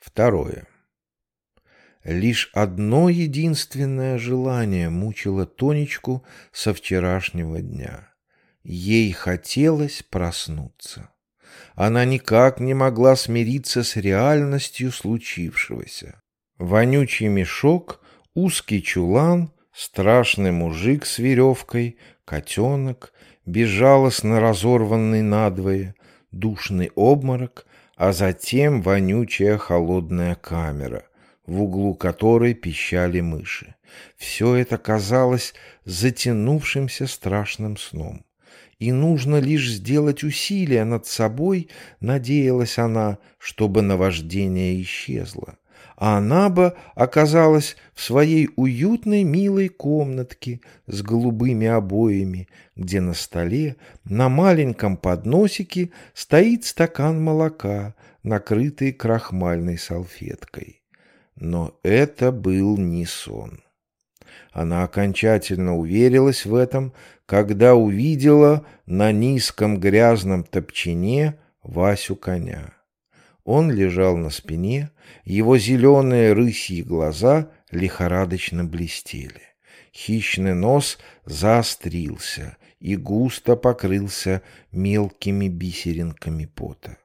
Второе. Лишь одно единственное желание мучило Тонечку со вчерашнего дня. Ей хотелось проснуться. Она никак не могла смириться с реальностью случившегося. Вонючий мешок, узкий чулан, страшный мужик с веревкой, котенок, безжалостно разорванный надвое, душный обморок, а затем вонючая холодная камера, в углу которой пищали мыши. Все это казалось затянувшимся страшным сном. И нужно лишь сделать усилие над собой, надеялась она, чтобы наваждение исчезло а она бы оказалась в своей уютной милой комнатке с голубыми обоями, где на столе на маленьком подносике стоит стакан молока, накрытый крахмальной салфеткой. Но это был не сон. Она окончательно уверилась в этом, когда увидела на низком грязном топчине Васю коня. Он лежал на спине, его зеленые рысьи глаза лихорадочно блестели. Хищный нос заострился и густо покрылся мелкими бисеринками пота.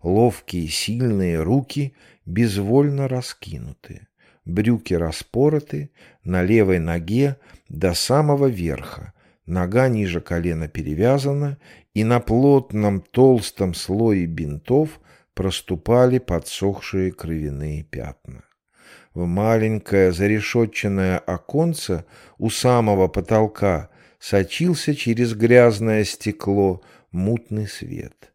Ловкие сильные руки безвольно раскинуты. Брюки распороты, на левой ноге до самого верха, нога ниже колена перевязана, и на плотном толстом слое бинтов проступали подсохшие кровяные пятна. В маленькое зарешетченное оконце у самого потолка сочился через грязное стекло мутный свет.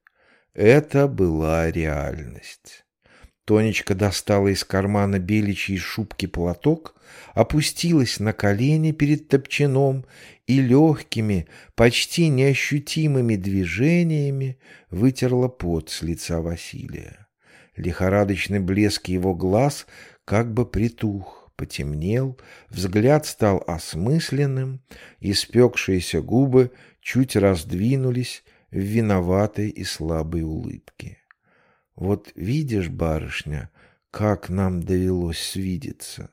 Это была реальность. Тонечка достала из кармана беличьей шубки платок, опустилась на колени перед топчаном и легкими, почти неощутимыми движениями вытерла пот с лица Василия. Лихорадочный блеск его глаз как бы притух, потемнел, взгляд стал осмысленным, испекшиеся губы чуть раздвинулись в виноватой и слабой улыбке. Вот видишь, барышня, как нам довелось свидеться.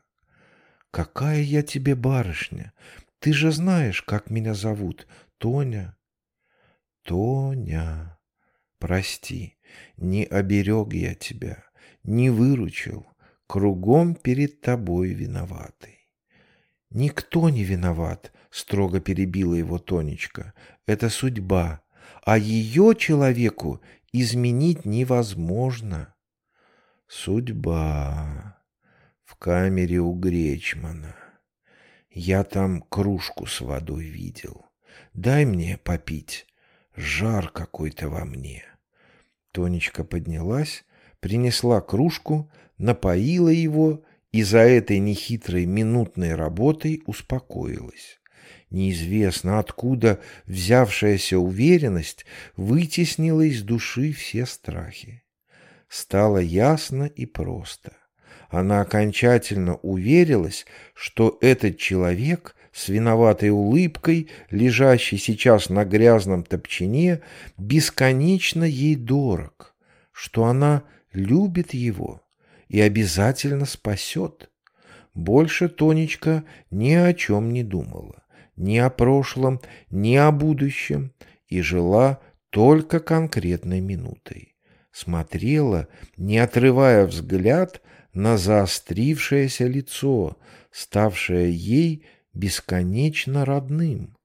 Какая я тебе барышня? Ты же знаешь, как меня зовут. Тоня. Тоня. Прости, не оберег я тебя, не выручил. Кругом перед тобой виноватый. Никто не виноват, строго перебила его Тонечка. Это судьба, а ее человеку изменить невозможно. Судьба в камере у Гречмана. Я там кружку с водой видел. Дай мне попить. Жар какой-то во мне. Тонечка поднялась, принесла кружку, напоила его и за этой нехитрой минутной работой успокоилась. Неизвестно откуда взявшаяся уверенность вытеснила из души все страхи. Стало ясно и просто. Она окончательно уверилась, что этот человек с виноватой улыбкой, лежащий сейчас на грязном топчине, бесконечно ей дорог, что она любит его и обязательно спасет. Больше Тонечка ни о чем не думала ни о прошлом, ни о будущем и жила только конкретной минутой. Смотрела, не отрывая взгляд, на заострившееся лицо, ставшее ей бесконечно родным.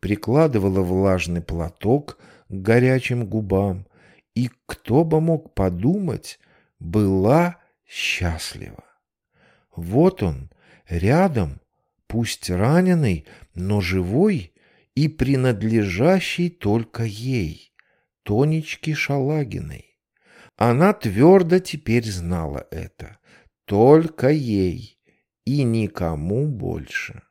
Прикладывала влажный платок к горячим губам, и, кто бы мог подумать, была счастлива. Вот он, рядом, пусть раненый, но живой и принадлежащий только ей, Тонечке Шалагиной. Она твердо теперь знала это, только ей и никому больше.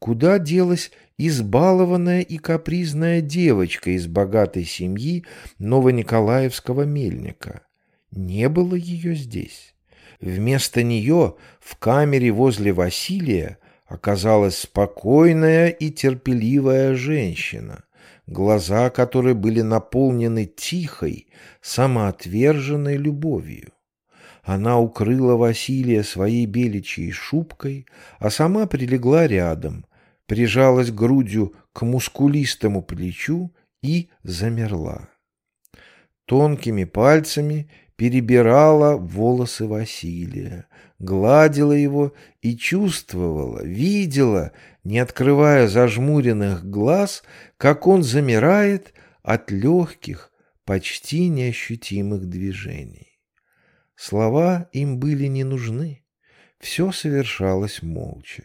Куда делась избалованная и капризная девочка из богатой семьи Новониколаевского мельника? Не было ее здесь. Вместо нее в камере возле Василия оказалась спокойная и терпеливая женщина, глаза которой были наполнены тихой, самоотверженной любовью. Она укрыла Василия своей беличьей шубкой, а сама прилегла рядом, прижалась грудью к мускулистому плечу и замерла. Тонкими пальцами перебирала волосы Василия, гладила его и чувствовала, видела, не открывая зажмуренных глаз, как он замирает от легких, почти неощутимых движений. Слова им были не нужны, все совершалось молча.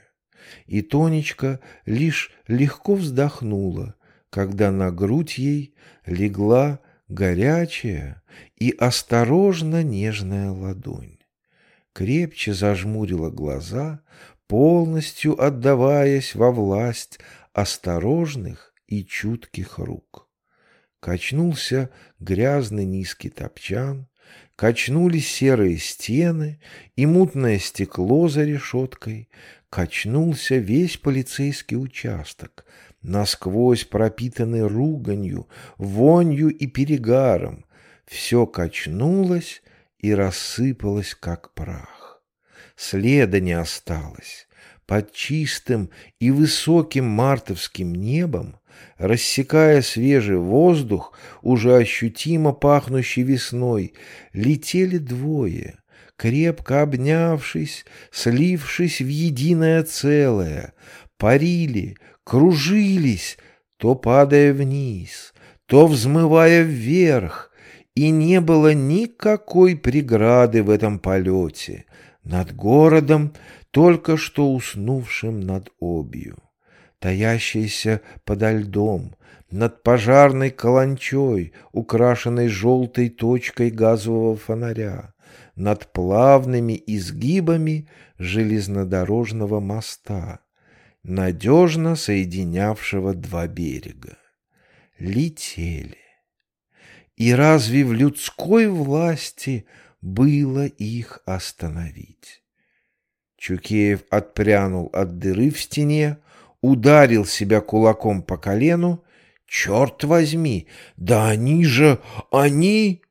И Тонечка лишь легко вздохнула, когда на грудь ей легла горячая и осторожно нежная ладонь. Крепче зажмурила глаза, полностью отдаваясь во власть осторожных и чутких рук. Качнулся грязный низкий топчан, качнулись серые стены и мутное стекло за решеткой, качнулся весь полицейский участок, насквозь пропитанный руганью, вонью и перегаром. Все качнулось и рассыпалось, как прах. Следа не осталось. Под чистым и высоким мартовским небом, рассекая свежий воздух, уже ощутимо пахнущий весной, летели двое — крепко обнявшись, слившись в единое целое, парили, кружились, то падая вниз, то взмывая вверх, и не было никакой преграды в этом полете над городом, только что уснувшим над обью, таящейся подо льдом, над пожарной каланчой, украшенной желтой точкой газового фонаря, над плавными изгибами железнодорожного моста, надежно соединявшего два берега. Летели. И разве в людской власти было их остановить? Чукеев отпрянул от дыры в стене, ударил себя кулаком по колену. «Черт возьми! Да они же... они...»